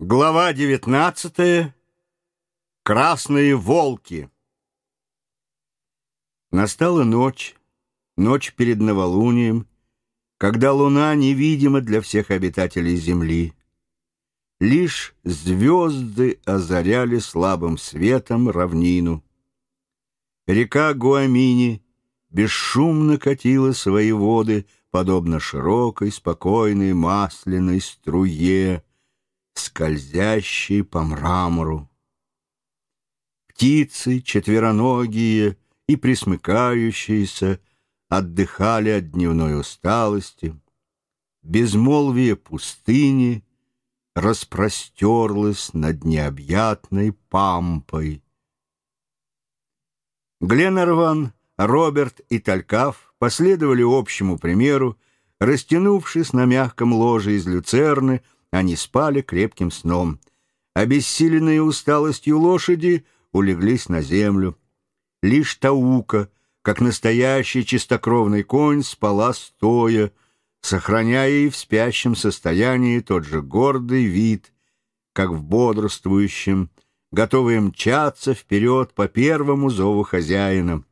Глава девятнадцатая. Красные волки. Настала ночь, ночь перед новолунием, когда луна невидима для всех обитателей земли. Лишь звезды озаряли слабым светом равнину. Река Гуамини бесшумно катила свои воды, подобно широкой, спокойной, масляной струе, скользящей по мрамору. Птицы четвероногие и присмыкающиеся отдыхали от дневной усталости. Безмолвие пустыни распростерлось над необъятной пампой. Гленарван, Роберт и Талькав последовали общему примеру, растянувшись на мягком ложе из люцерны, они спали крепким сном. Обессиленные усталостью лошади улеглись на землю. Лишь Таука, как настоящий чистокровный конь, спала стоя, сохраняя и в спящем состоянии тот же гордый вид, как в бодрствующем, готовые мчаться вперед по первому зову хозяина.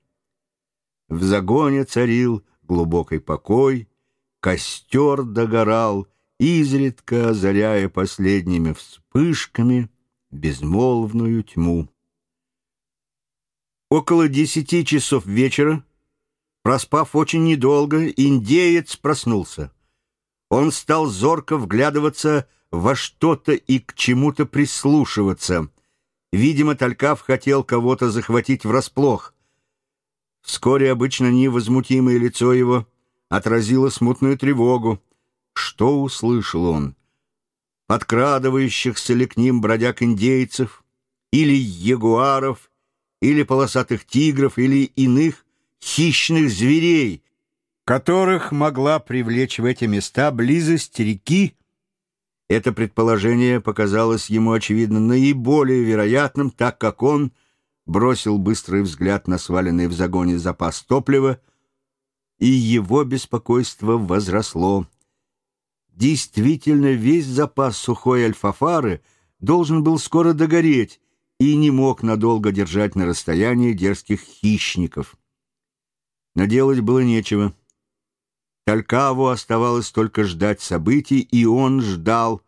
В загоне царил глубокий покой, костер догорал, изредка озаряя последними вспышками безмолвную тьму. Около десяти часов вечера, проспав очень недолго, индеец проснулся. Он стал зорко вглядываться во что-то и к чему-то прислушиваться. Видимо, Талькав хотел кого-то захватить врасплох. Вскоре обычно невозмутимое лицо его отразило смутную тревогу. Что услышал он? Подкрадывающихся ли к ним бродяг-индейцев, или ягуаров, или полосатых тигров, или иных хищных зверей, которых могла привлечь в эти места близость реки, это предположение показалось ему, очевидно, наиболее вероятным, так как он бросил быстрый взгляд на сваленный в загоне запас топлива, и его беспокойство возросло. Действительно, весь запас сухой альфафары должен был скоро догореть и не мог надолго держать на расстоянии дерзких хищников. Но делать было нечего. Талькаву оставалось только ждать событий, и он ждал,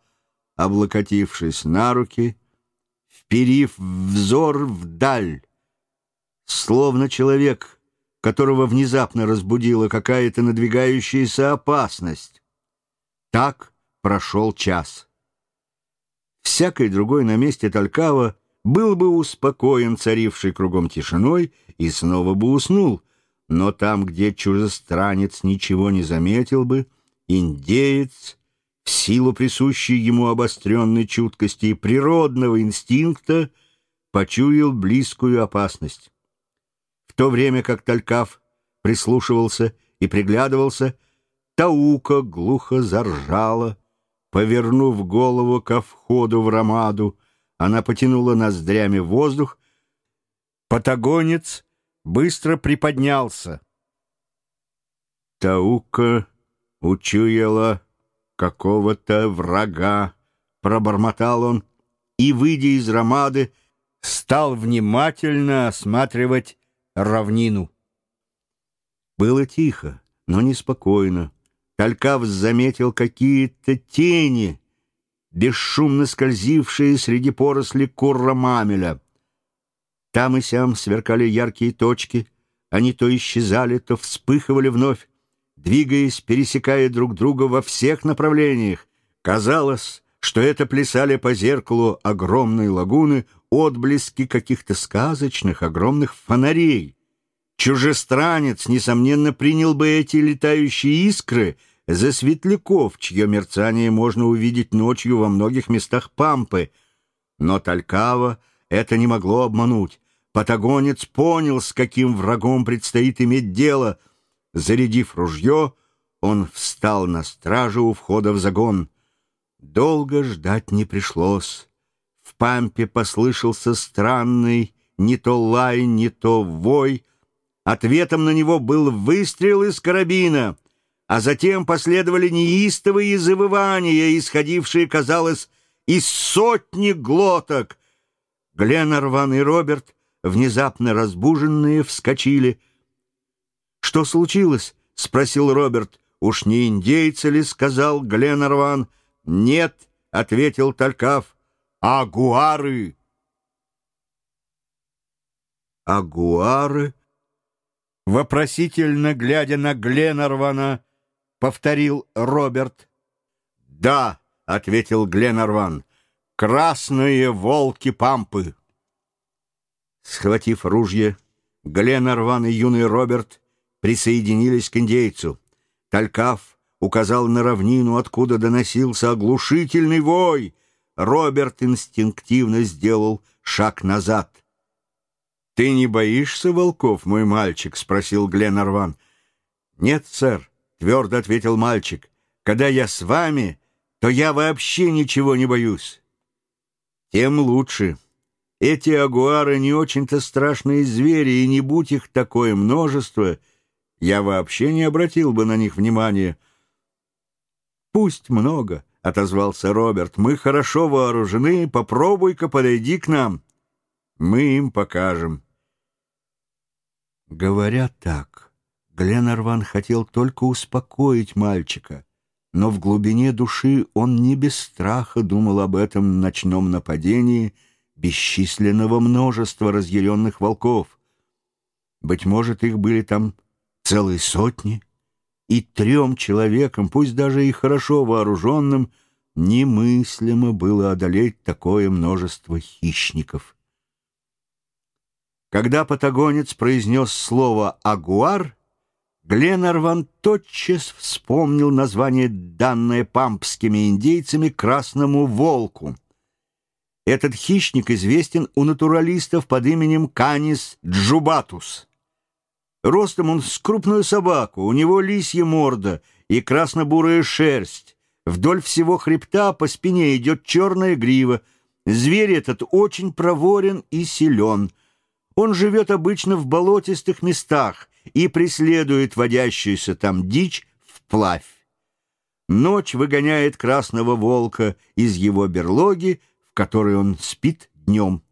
облокотившись на руки, вперив взор вдаль, словно человек, которого внезапно разбудила какая-то надвигающаяся опасность. Так прошел час. Всякой другой на месте Талькава был бы успокоен царившей кругом тишиной и снова бы уснул, но там, где чужестранец ничего не заметил бы, индеец, в силу присущей ему обостренной чуткости и природного инстинкта, почуял близкую опасность. В то время как Талькав прислушивался и приглядывался, Таука глухо заржала. Повернув голову ко входу в ромаду, она потянула ноздрями воздух. Патагонец быстро приподнялся. Таука учуяла какого-то врага, пробормотал он, и, выйдя из ромады, стал внимательно осматривать равнину. Было тихо, но неспокойно. Талькав заметил какие-то тени, бесшумно скользившие среди поросли курра-мамеля. Там и сям сверкали яркие точки, они то исчезали, то вспыхивали вновь, двигаясь, пересекая друг друга во всех направлениях. Казалось, что это плясали по зеркалу огромной лагуны отблески каких-то сказочных огромных фонарей. Чужестранец, несомненно, принял бы эти летающие искры — за светляков, чье мерцание можно увидеть ночью во многих местах Пампы. Но Талькава это не могло обмануть. Патагонец понял, с каким врагом предстоит иметь дело. Зарядив ружье, он встал на стражу у входа в загон. Долго ждать не пришлось. В Пампе послышался странный не то лай, не то вой. Ответом на него был выстрел из карабина — а затем последовали неистовые завывания, исходившие, казалось, из сотни глоток. Гленарван и Роберт, внезапно разбуженные, вскочили. «Что случилось?» — спросил Роберт. «Уж не индейцы ли?» — сказал Гленарван. «Нет», — ответил Талькав. «Агуары!» «Агуары?» Вопросительно глядя на Гленарвана, повторил Роберт. «Да», — ответил Гленарван, — «красные волки-пампы». Схватив ружье, Гленарван и юный Роберт присоединились к индейцу. Талькав указал на равнину, откуда доносился оглушительный вой. Роберт инстинктивно сделал шаг назад. «Ты не боишься волков, мой мальчик?» — спросил Гленарван. «Нет, сэр», — твердо ответил мальчик. «Когда я с вами, то я вообще ничего не боюсь». «Тем лучше. Эти агуары не очень-то страшные звери, и не будь их такое множество, я вообще не обратил бы на них внимания». «Пусть много», — отозвался Роберт. «Мы хорошо вооружены, попробуй-ка подойди к нам. Мы им покажем». Говоря так, Гленарван хотел только успокоить мальчика, но в глубине души он не без страха думал об этом ночном нападении бесчисленного множества разъяренных волков. Быть может, их были там целые сотни — и трем человекам, пусть даже и хорошо вооруженным, немыслимо было одолеть такое множество хищников. Когда патагонец произнес слово «агуар», Гленарван тотчас вспомнил название, данное пампскими индейцами красному волку. Этот хищник известен у натуралистов под именем Канис джубатус. Ростом он с крупную собаку, у него лисья морда и красно-бурая шерсть. Вдоль всего хребта по спине идет черная грива. Зверь этот очень проворен и силен. Он живет обычно в болотистых местах и преследует водящуюся там дичь вплавь. Ночь выгоняет красного волка из его берлоги, в которой он спит днем.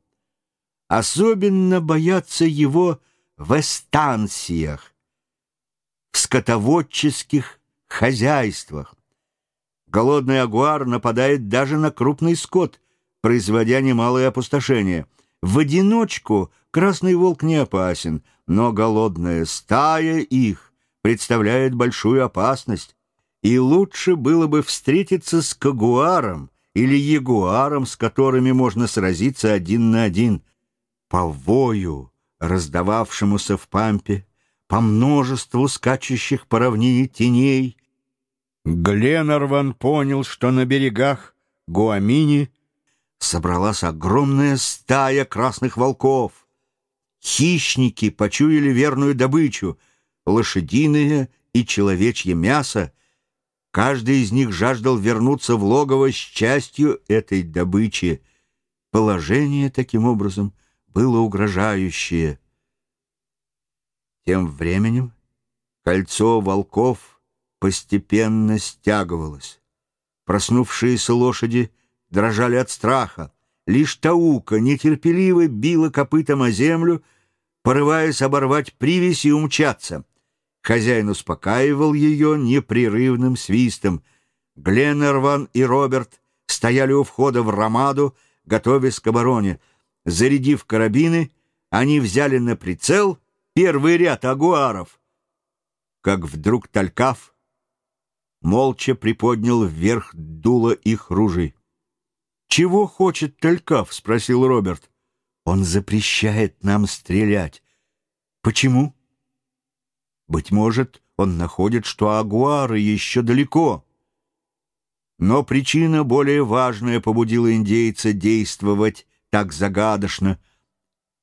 Особенно боятся его в эстанциях, в скотоводческих хозяйствах. Голодный агуар нападает даже на крупный скот, производя немалое опустошение. В одиночку красный волк не опасен, но голодная стая их представляет большую опасность, и лучше было бы встретиться с кагуаром или ягуаром, с которыми можно сразиться один на один. По вою раздававшемуся в пампе, по множеству скачущих по равнине теней. Гленарван понял, что на берегах Гуамини собралась огромная стая красных волков. Хищники почуяли верную добычу — лошадиное и человечье мясо. Каждый из них жаждал вернуться в логово с частью этой добычи. Положение, таким образом, — было угрожающее. Тем временем кольцо волков постепенно стягивалось. Проснувшиеся лошади дрожали от страха. Лишь Таука нетерпеливо била копытом о землю, порываясь оборвать привязь и умчаться. Хозяин успокаивал ее непрерывным свистом. Гленнерван и Роберт стояли у входа в Ромаду, готовясь к обороне — Зарядив карабины, они взяли на прицел первый ряд агуаров. Как вдруг Талькав молча приподнял вверх дуло их ружей. «Чего хочет Талькав?» — спросил Роберт. «Он запрещает нам стрелять». «Почему?» «Быть может, он находит, что агуары еще далеко». Но причина более важная побудила индейца действовать так загадочно.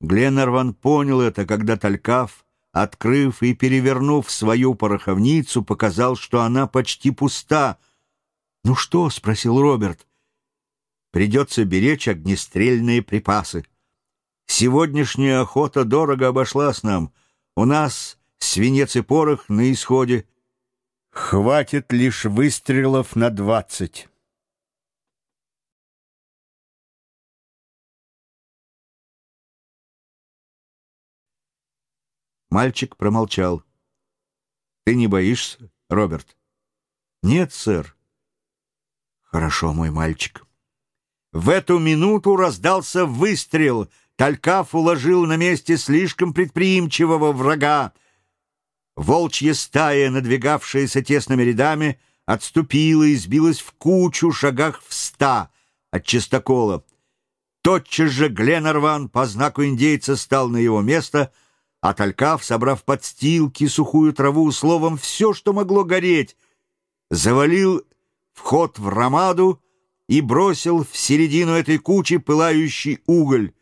Гленнерван понял это, когда Талькав, открыв и перевернув свою пороховницу, показал, что она почти пуста. «Ну что?» — спросил Роберт придется беречь огнестрельные припасы. Сегодняшняя охота дорого обошлась нам. У нас свинец и порох на исходе. Хватит лишь выстрелов на двадцать. Мальчик промолчал. «Ты не боишься, Роберт?» «Нет, сэр». «Хорошо, мой мальчик». В эту минуту раздался выстрел. Талькаф уложил на месте слишком предприимчивого врага. Волчья стая, надвигавшаяся тесными рядами, отступила и сбилась в кучу шагах в ста от чистокола. Тотчас же Гленарван по знаку индейца стал на его место, а Талькав, собрав подстилки, сухую траву, словом, все, что могло гореть, завалил вход в ромаду и бросил в середину этой кучи пылающий уголь.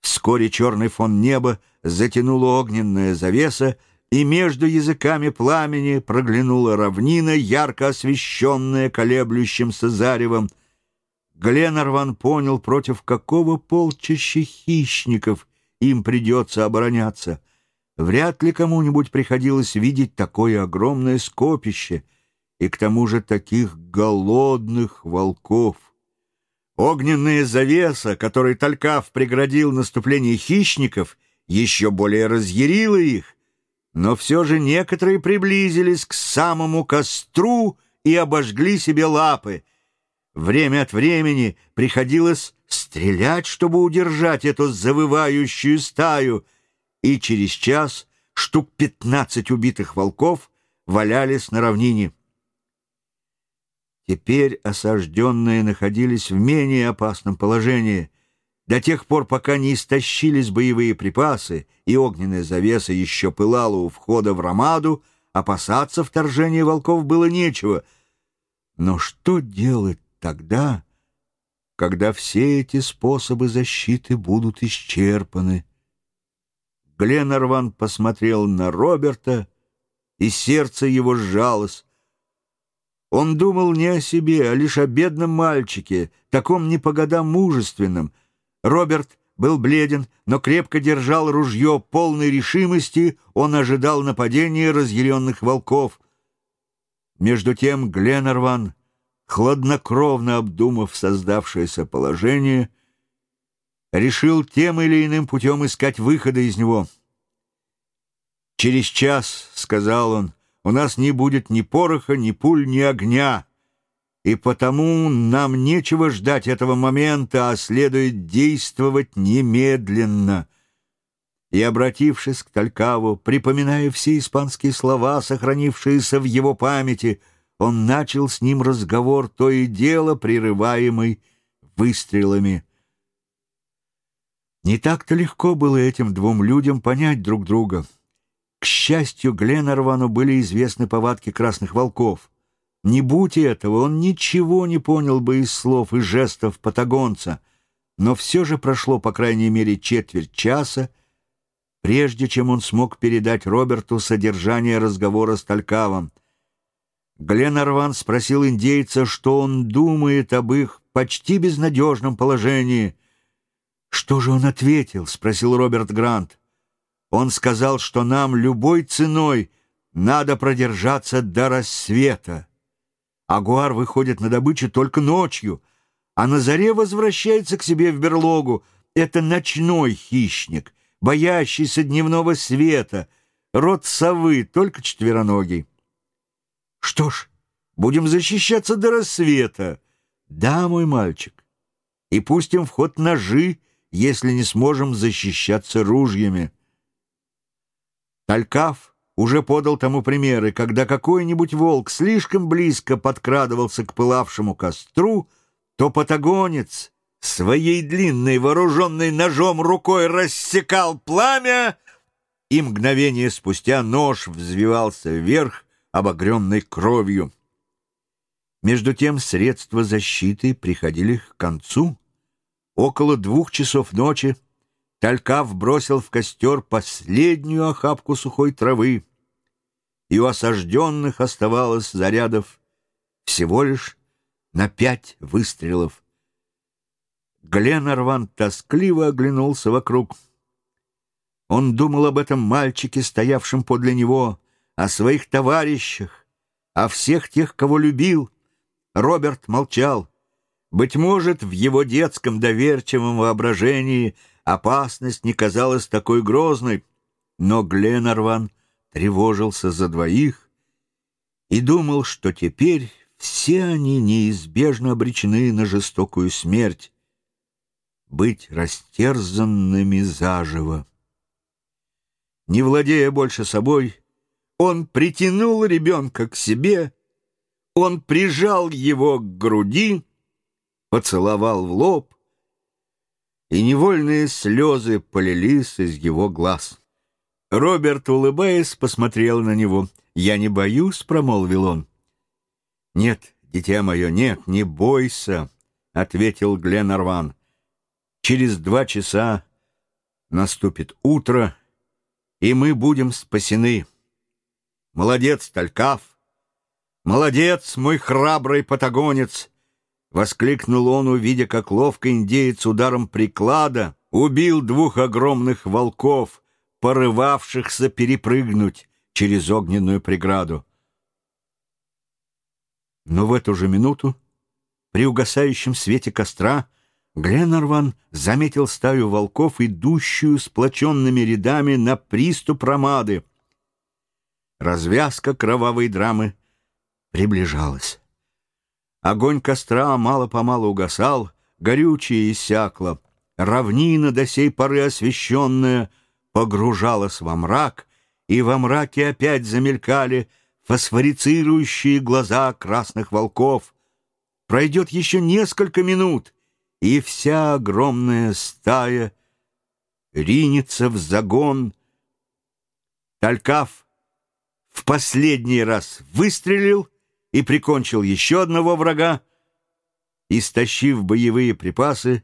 Вскоре черный фон неба затянула огненная завеса, и между языками пламени проглянула равнина, ярко освещенная колеблющимся заревом. Гленарван понял, против какого полчища хищников им придется обороняться. Вряд ли кому-нибудь приходилось видеть такое огромное скопище и к тому же таких голодных волков. Огненная завеса, которой Талькав преградил наступление хищников, еще более разъярила их, но все же некоторые приблизились к самому костру и обожгли себе лапы. Время от времени приходилось стрелять, чтобы удержать эту завывающую стаю, и через час штук пятнадцать убитых волков валялись на равнине. Теперь осажденные находились в менее опасном положении — до тех пор, пока не истощились боевые припасы и огненная завеса еще пылала у входа в Ромаду, опасаться вторжения волков было нечего. Но что делать тогда, когда все эти способы защиты будут исчерпаны? Гленарван посмотрел на Роберта, и сердце его сжалось. Он думал не о себе, а лишь о бедном мальчике, таком не по годам мужественном — Роберт был бледен, но крепко держал ружье полной решимости, он ожидал нападения разъяренных волков. Между тем Гленарван, хладнокровно обдумав создавшееся положение, решил тем или иным путем искать выхода из него. «Через час, — сказал он, — у нас не будет ни пороха, ни пуль, ни огня» и потому нам нечего ждать этого момента, а следует действовать немедленно. И, обратившись к Талькаву, припоминая все испанские слова, сохранившиеся в его памяти, он начал с ним разговор, то и дело прерываемый выстрелами. Не так-то легко было этим двум людям понять друг друга. К счастью, Гленарвану были известны повадки красных волков — не будь этого, он ничего не понял бы из слов и жестов патагонца, но все же прошло, по крайней мере, четверть часа, прежде чем он смог передать Роберту содержание разговора с Талькавом. Гленарван спросил индейца, что он думает об их почти безнадежном положении. «Что же он ответил?» — спросил Роберт Грант. «Он сказал, что нам любой ценой надо продержаться до рассвета». Агуар выходит на добычу только ночью, а на заре возвращается к себе в берлогу. Это ночной хищник, боящийся дневного света, род совы, только четвероногий. Что ж, будем защищаться до рассвета. Да, мой мальчик, и пустим в ход ножи, если не сможем защищаться ружьями. Талькав уже подал тому примеры, когда какой-нибудь волк слишком близко подкрадывался к пылавшему костру, то патагонец своей длинной, вооруженной ножом рукой рассекал пламя, и мгновение спустя нож взвивался вверх, обогренный кровью. Между тем средства защиты приходили к концу. Около двух часов ночи Талькав бросил в костер последнюю охапку сухой травы, и у осажденных оставалось зарядов всего лишь на пять выстрелов. Гленарван тоскливо оглянулся вокруг. Он думал об этом мальчике, стоявшем подле него, о своих товарищах, о всех тех, кого любил. Роберт молчал. Быть может, в его детском доверчивом воображении опасность не казалась такой грозной. Но Гленарван тревожился за двоих и думал, что теперь все они неизбежно обречены на жестокую смерть, быть растерзанными заживо. Не владея больше собой, он притянул ребенка к себе, он прижал его к груди, поцеловал в лоб, и невольные слезы полились из его глаз. Роберт, улыбаясь, посмотрел на него. «Я не боюсь», — промолвил он. «Нет, дитя мое, нет, не бойся», — ответил Гленарван. «Через два часа наступит утро, и мы будем спасены. Молодец, Талькав! Молодец, мой храбрый патагонец!» Воскликнул он, увидя, как ловко индеец ударом приклада убил двух огромных волков, порывавшихся перепрыгнуть через огненную преграду. Но в эту же минуту, при угасающем свете костра, Гленнерван заметил стаю волков, идущую сплоченными рядами на приступ ромады. Развязка кровавой драмы приближалась. Огонь костра мало-помалу угасал, горючее иссякло. Равнина, до сей поры освещенная, погружалась во мрак, и во мраке опять замелькали фосфорицирующие глаза красных волков. Пройдет еще несколько минут, и вся огромная стая ринется в загон. Талькав в последний раз выстрелил и прикончил еще одного врага. Истощив боевые припасы,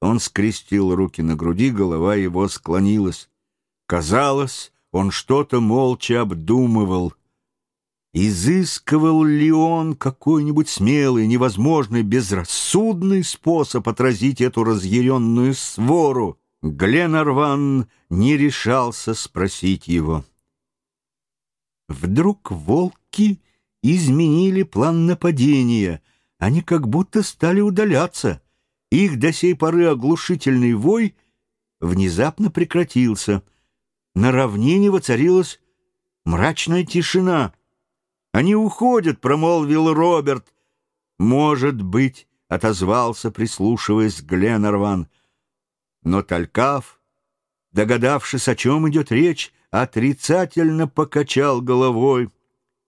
он скрестил руки на груди, голова его склонилась. Казалось, он что-то молча обдумывал — Изыскивал ли он какой-нибудь смелый, невозможный, безрассудный способ отразить эту разъяренную свору? Гленарван не решался спросить его. Вдруг волки изменили план нападения. Они как будто стали удаляться. Их до сей поры оглушительный вой внезапно прекратился. На равнине воцарилась мрачная тишина — «Они уходят», — промолвил Роберт. «Может быть», — отозвался, прислушиваясь Гленнерван. Но Талькав, догадавшись, о чем идет речь, отрицательно покачал головой.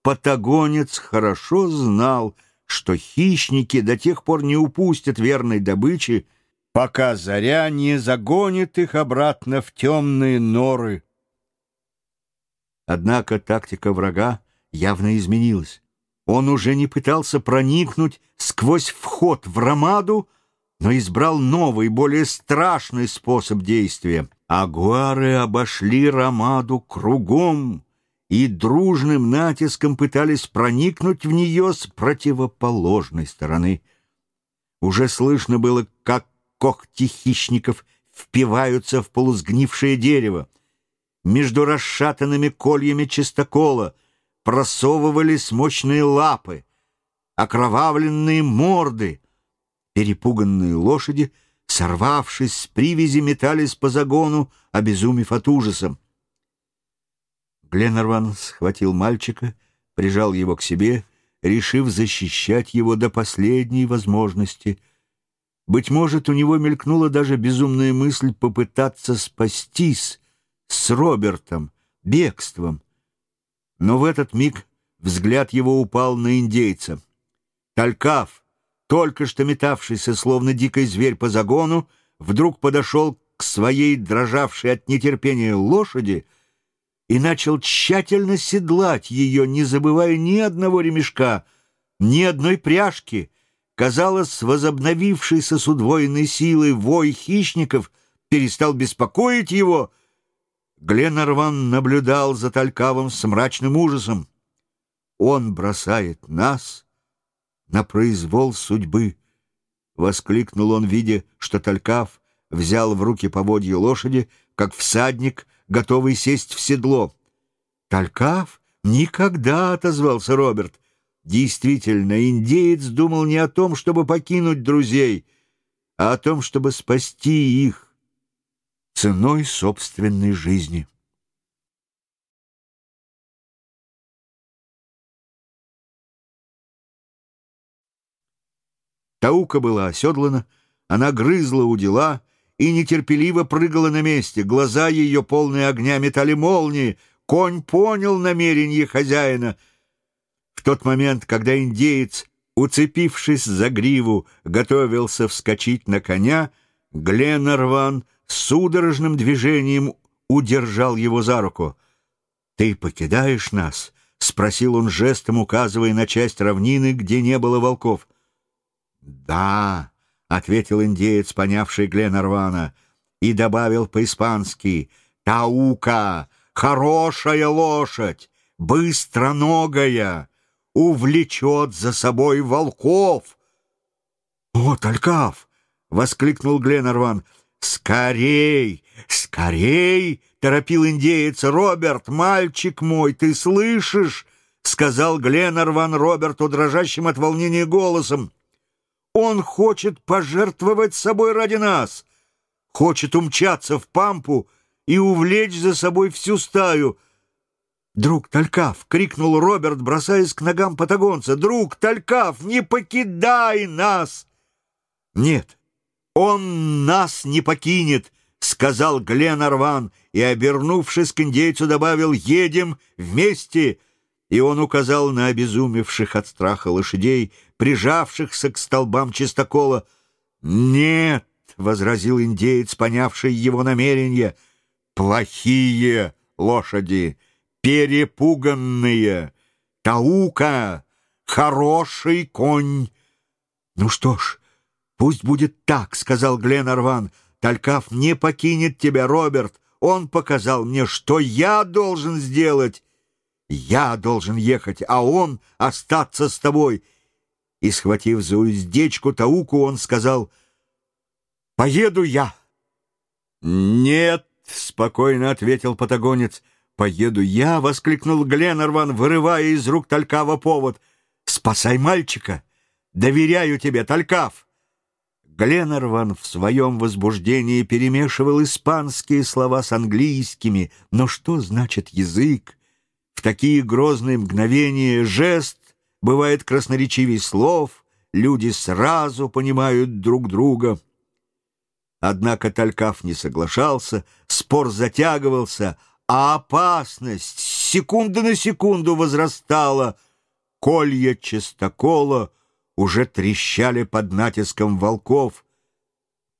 Патагонец хорошо знал, что хищники до тех пор не упустят верной добычи, пока заря не загонит их обратно в темные норы. Однако тактика врага явно изменилась. Он уже не пытался проникнуть сквозь вход в ромаду, но избрал новый, более страшный способ действия. Агуары обошли ромаду кругом и дружным натиском пытались проникнуть в нее с противоположной стороны. Уже слышно было, как когти хищников впиваются в полусгнившее дерево. Между расшатанными кольями чистокола — просовывались мощные лапы, окровавленные морды. Перепуганные лошади, сорвавшись с привязи, метались по загону, обезумев от ужаса. Гленнерван схватил мальчика, прижал его к себе, решив защищать его до последней возможности. Быть может, у него мелькнула даже безумная мысль попытаться спастись с Робертом, бегством. Но в этот миг взгляд его упал на индейца. Талькав, только что метавшийся, словно дикий зверь по загону, вдруг подошел к своей дрожавшей от нетерпения лошади и начал тщательно седлать ее, не забывая ни одного ремешка, ни одной пряжки. Казалось, возобновившийся с удвоенной силой вой хищников перестал беспокоить его — Гленарван наблюдал за Талькавом с мрачным ужасом. «Он бросает нас на произвол судьбы!» — воскликнул он, видя, что Талькав взял в руки поводья лошади, как всадник, готовый сесть в седло. «Талькав? Никогда!» — отозвался Роберт. Действительно, индеец думал не о том, чтобы покинуть друзей, а о том, чтобы спасти их ценой собственной жизни. Таука была оседлана, она грызла у дела — и нетерпеливо прыгала на месте. Глаза ее, полные огня, метали молнии. Конь понял намерение хозяина. В тот момент, когда индеец, уцепившись за гриву, готовился вскочить на коня, Гленнерван судорожным движением удержал его за руку. «Ты покидаешь нас?» — спросил он жестом, указывая на часть равнины, где не было волков. «Да», — ответил индеец, понявший Гленарвана, и добавил по-испански «Таука, хорошая лошадь, быстроногая, увлечет за собой волков». «О, Талькав!» — воскликнул Гленарван. «Скорей! Скорей!» — торопил индеец. «Роберт, мальчик мой, ты слышишь?» — сказал Гленарван Роберту дрожащим от волнения голосом. «Он хочет пожертвовать собой ради нас, хочет умчаться в пампу и увлечь за собой всю стаю». «Друг Талькав!» — крикнул Роберт, бросаясь к ногам патагонца. «Друг Талькав, не покидай нас!» «Нет, он нас не покинет!» — сказал Гленарван, и, обернувшись к индейцу, добавил «Едем вместе!» И он указал на обезумевших от страха лошадей, прижавшихся к столбам чистокола. «Нет!» — возразил индеец, понявший его намерение. «Плохие лошади, перепуганные! Таука — хороший конь!» «Ну что ж, пусть будет так», — сказал Гленарван. Талькав не покинет тебя, Роберт. Он показал мне, что я должен сделать. Я должен ехать, а он остаться с тобой. И, схватив за уздечку Тауку, он сказал, «Поеду я». «Нет», — спокойно ответил патагонец, «поеду я», — воскликнул Гленнерван, вырывая из рук Талькава повод. «Спасай мальчика! Доверяю тебе, Талькав!» Гленнерван в своем возбуждении перемешивал испанские слова с английскими. Но что значит язык? В такие грозные мгновения жест бывает красноречивей слов, люди сразу понимают друг друга. Однако Талькав не соглашался, спор затягивался, а опасность с секунды на секунду возрастала. Колья чистокола — уже трещали под натиском волков.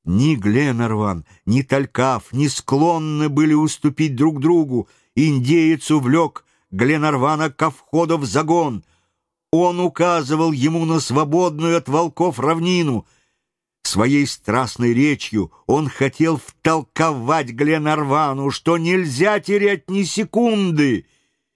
Ни Гленарван, ни Талькав не склонны были уступить друг другу. Индеец увлек Гленарвана ко входу в загон. Он указывал ему на свободную от волков равнину. Своей страстной речью он хотел втолковать Гленарвану, что нельзя терять ни секунды,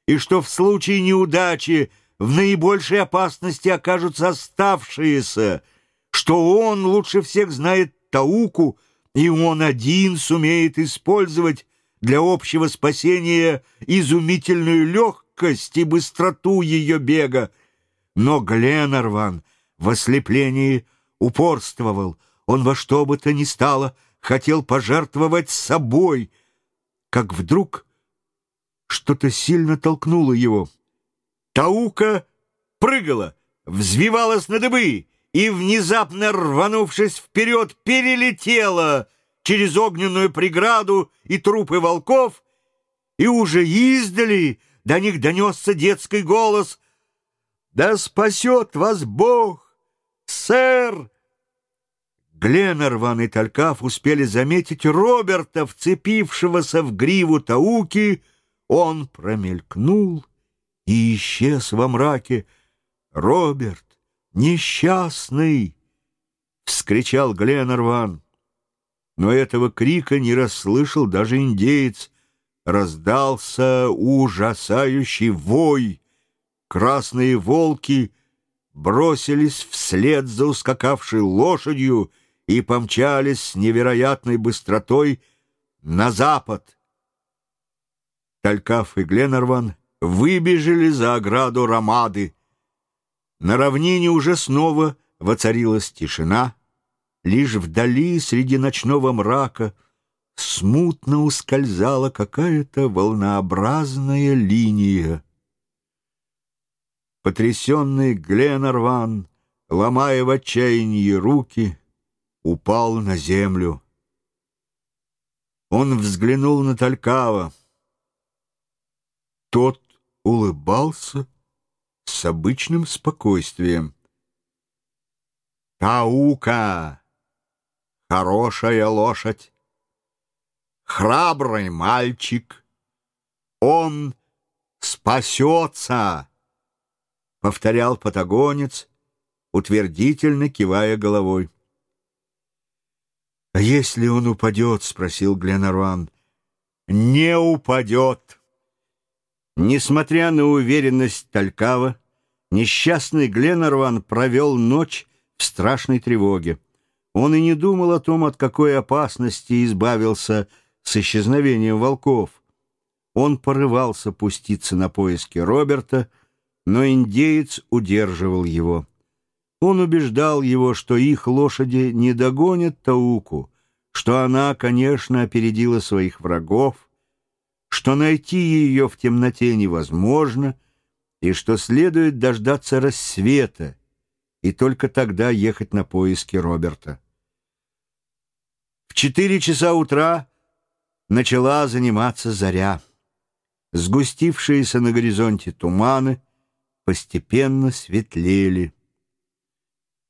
и что в случае неудачи в наибольшей опасности окажутся оставшиеся, что он лучше всех знает Тауку, и он один сумеет использовать для общего спасения изумительную легкость и быстроту ее бега. Но Гленарван в ослеплении упорствовал. Он во что бы то ни стало хотел пожертвовать собой, как вдруг что-то сильно толкнуло его — Таука прыгала, взвивалась на дыбы и, внезапно рванувшись вперед, перелетела через огненную преграду и трупы волков, и уже издали до них донесся детский голос «Да спасет вас Бог, сэр!» Гленнерван и Талькав успели заметить Роберта, вцепившегося в гриву Тауки. Он промелькнул и исчез во мраке. «Роберт, несчастный!» — вскричал Гленнерван. Но этого крика не расслышал даже индеец. Раздался ужасающий вой. Красные волки бросились вслед за ускакавшей лошадью и помчались с невероятной быстротой на запад. Талькав и Гленнерван выбежали за ограду Ромады. На равнине уже снова воцарилась тишина, лишь вдали среди ночного мрака смутно ускользала какая-то волнообразная линия. Потрясенный Гленарван ломая в отчаянии руки, упал на землю. Он взглянул на Талькава. Тот улыбался с обычным спокойствием. «Таука! Хорошая лошадь! Храбрый мальчик! Он спасется!» — повторял патагонец, утвердительно кивая головой. «А если он упадет?» — спросил Гленарван. «Не упадет!» Несмотря на уверенность Талькава, несчастный Гленарван провел ночь в страшной тревоге. Он и не думал о том, от какой опасности избавился с исчезновением волков. Он порывался пуститься на поиски Роберта, но индеец удерживал его. Он убеждал его, что их лошади не догонят Тауку, что она, конечно, опередила своих врагов, что найти ее в темноте невозможно и что следует дождаться рассвета и только тогда ехать на поиски Роберта. В четыре часа утра начала заниматься заря. Сгустившиеся на горизонте туманы постепенно светлели.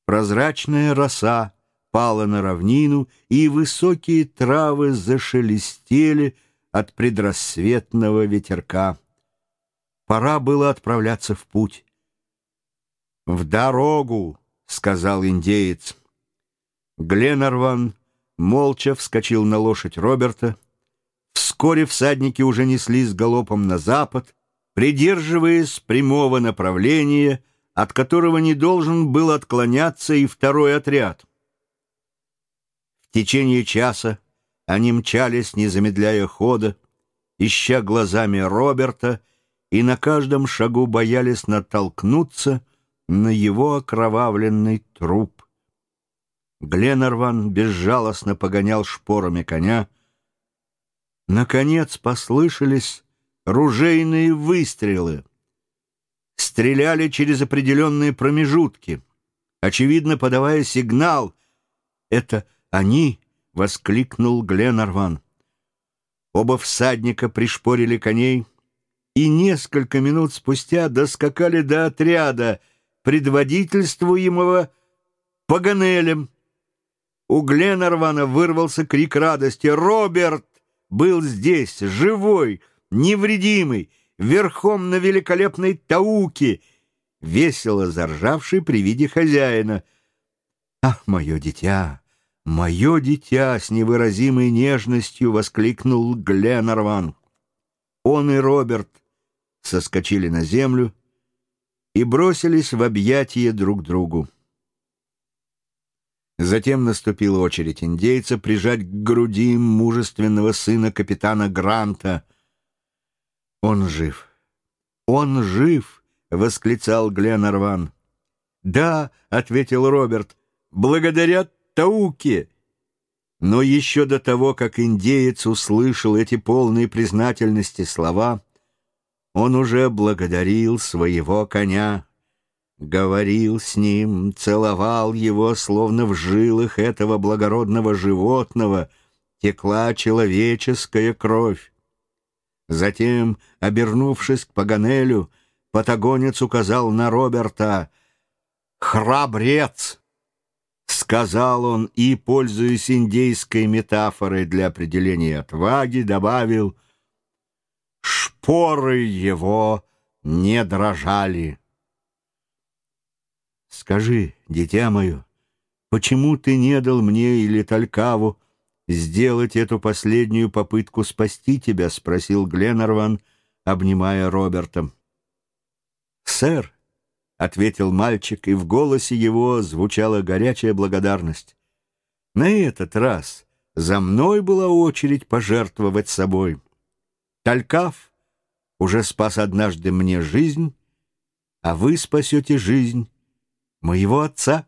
Прозрачная роса пала на равнину, и высокие травы зашелестели от предрассветного ветерка. Пора было отправляться в путь. «В дорогу!» — сказал индеец. Гленарван молча вскочил на лошадь Роберта. Вскоре всадники уже неслись галопом на запад, придерживаясь прямого направления — от которого не должен был отклоняться и второй отряд. В течение часа они мчались, не замедляя хода, ища глазами Роберта, и на каждом шагу боялись натолкнуться на его окровавленный труп. Гленарван безжалостно погонял шпорами коня. Наконец послышались ружейные выстрелы стреляли через определенные промежутки, очевидно, подавая сигнал. «Это они!» — воскликнул Гленарван. Оба всадника пришпорили коней и несколько минут спустя доскакали до отряда, предводительствуемого Паганелем. У Гленарвана вырвался крик радости. «Роберт был здесь, живой, невредимый!» верхом на великолепной тауке, весело заржавший при виде хозяина. «Ах, мое дитя! Мое дитя!» — с невыразимой нежностью воскликнул Гленарван. Он и Роберт соскочили на землю и бросились в объятия друг другу. Затем наступила очередь индейца прижать к груди мужественного сына капитана Гранта — «Он жив! Он жив!» — восклицал Гленарван. «Да», — ответил Роберт, — «благодаря Тауке». Но еще до того, как индеец услышал эти полные признательности слова, он уже благодарил своего коня, говорил с ним, целовал его, словно в жилах этого благородного животного текла человеческая кровь. Затем, обернувшись к Паганелю, Патагонец указал на Роберта. «Храбрец!» — сказал он и, пользуясь индейской метафорой для определения отваги, добавил «Шпоры его не дрожали». «Скажи, дитя мое, почему ты не дал мне или Талькаву сделать эту последнюю попытку спасти тебя?» — спросил Гленарван, обнимая Роберта. «Сэр», — ответил мальчик, и в голосе его звучала горячая благодарность. «На этот раз за мной была очередь пожертвовать собой. Талькав уже спас однажды мне жизнь, а вы спасете жизнь моего отца».